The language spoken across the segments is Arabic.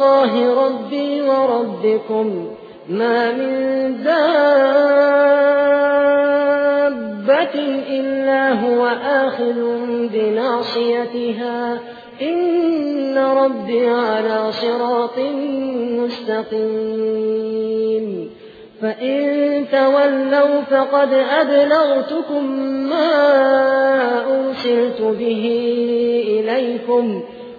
الله ربي وربكم ما من دابة إلا هو آخذ بناصيتها. إن ربي على صراط مستقيم. فإن تولوا فقد أبلغتكم ما أرسلت به إليكم.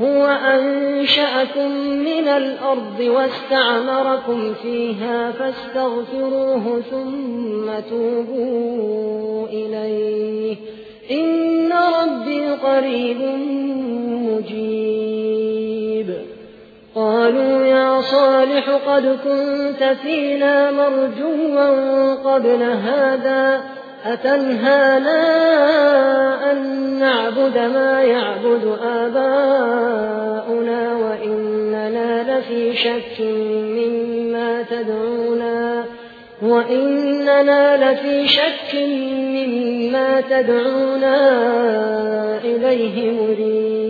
هو أنشأكم من الأرض واستعمركم فيها فاستغفروه ثم توبوا إليه. إن ربي قريب مجيب. قالوا يا صالح قد كنت فينا مرجوا قبل هذا أتنهانا أن نعبد ما يعبد آباؤنا شك مما تدعونا وإننا لفي شك مما تدعونا إليه مريد